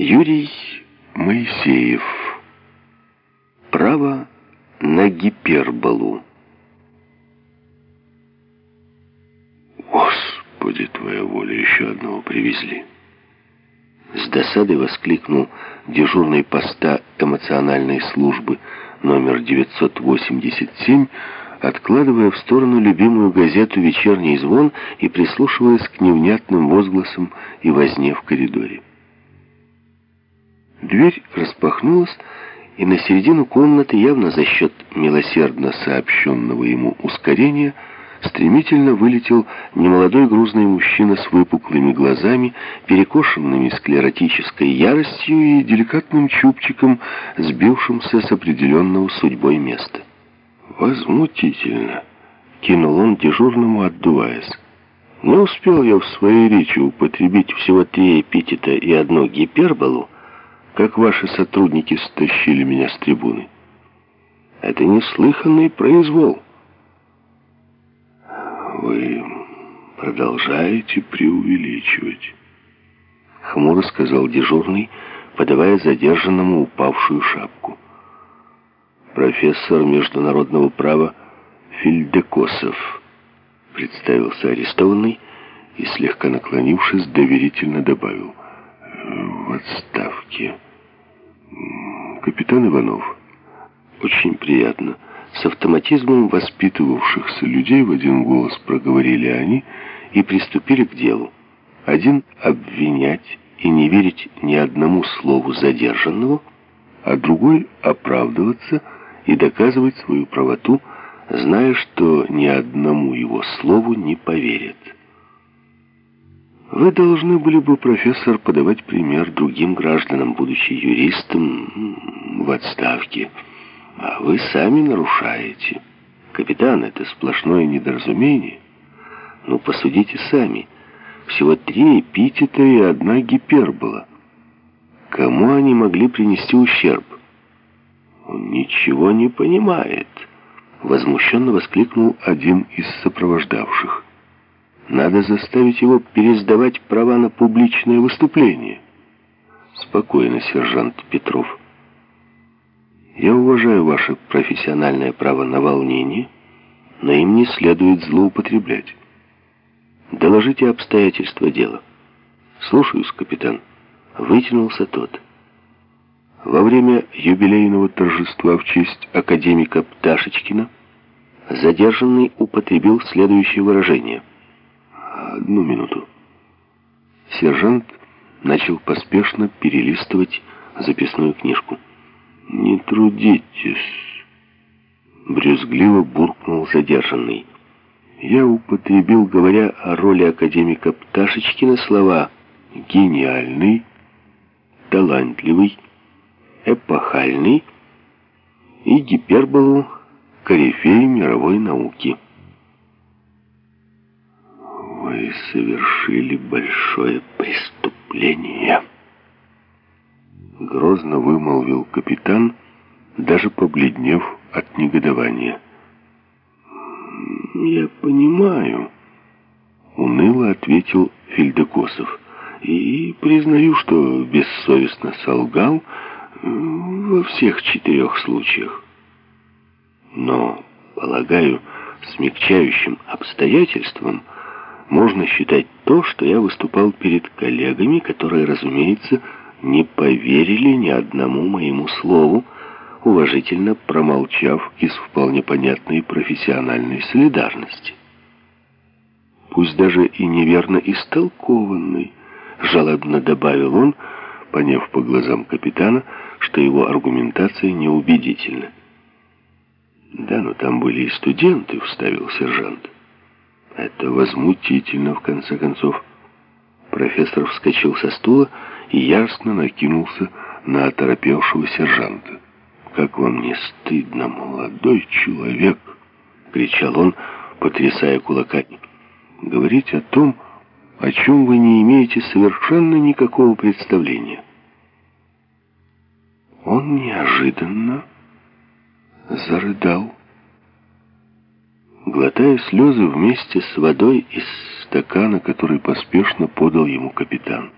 Юрий Моисеев. Право на гиперболу. Господи, твоя воля, еще одного привезли. С досадой воскликнул дежурный поста эмоциональной службы номер 987, откладывая в сторону любимую газету «Вечерний звон» и прислушиваясь к невнятным возгласам и возне в коридоре. Дверь распахнулась, и на середину комнаты, явно за счет милосердно сообщенного ему ускорения, стремительно вылетел немолодой грузный мужчина с выпуклыми глазами, перекошенными склеротической яростью и деликатным чубчиком, сбившимся с определенного судьбой места. «Возмутительно!» — кинул он дежурному, отдуваясь. «Не успел я в своей речи употребить всего три эпитета и одну гиперболу, как ваши сотрудники стащили меня с трибуны. Это неслыханный произвол. Вы продолжаете преувеличивать, хмуро сказал дежурный, подавая задержанному упавшую шапку. Профессор международного права Фильдекосов представился арестованный и, слегка наклонившись, доверительно добавил «В отставке». Капитан Иванов. Очень приятно. С автоматизмом воспитывавшихся людей в один голос проговорили они и приступили к делу. Один обвинять и не верить ни одному слову задержанного, а другой оправдываться и доказывать свою правоту, зная, что ни одному его слову не поверят. Вы должны были бы, профессор, подавать пример другим гражданам, будучи юристом в отставке. А вы сами нарушаете. Капитан, это сплошное недоразумение. Ну, посудите сами. Всего три эпитета и одна гипербола. Кому они могли принести ущерб? Он ничего не понимает. Возмущенно воскликнул один из сопровождавших. Надо заставить его пересдавать права на публичное выступление. Спокойно, сержант Петров. Я уважаю ваше профессиональное право на волнение, но им не следует злоупотреблять. Доложите обстоятельства дела. Слушаюсь, капитан. Вытянулся тот. Во время юбилейного торжества в честь академика Пташечкина задержанный употребил следующее выражение – Одну минуту. Сержант начал поспешно перелистывать записную книжку. «Не трудитесь», — брюзгливо буркнул задержанный. Я употребил, говоря о роли академика Пташечкина, слова «гениальный», «талантливый», «эпохальный» и гиперболу «корифей мировой науки» вы совершили большое преступление. Грозно вымолвил капитан, даже побледнев от негодования. «Я понимаю», — уныло ответил Фельдекосов. «И признаю, что бессовестно солгал во всех четырех случаях. Но, полагаю, смягчающим обстоятельством — можно считать то, что я выступал перед коллегами, которые, разумеется, не поверили ни одному моему слову, уважительно промолчав из вполне понятной профессиональной солидарности. Пусть даже и неверно истолкованный, жалобно добавил он, поняв по глазам капитана, что его аргументация неубедительна. «Да, но там были и студенты», — вставил сержант. Это возмутительно, в конце концов. Профессор вскочил со стула и яростно накинулся на оторопевшего сержанта. «Как вам не стыдно, молодой человек!» — кричал он, потрясая кулаками. «Говорить о том, о чем вы не имеете совершенно никакого представления». Он неожиданно зарыдал глотая слезы вместе с водой из стакана, который поспешно подал ему капитан.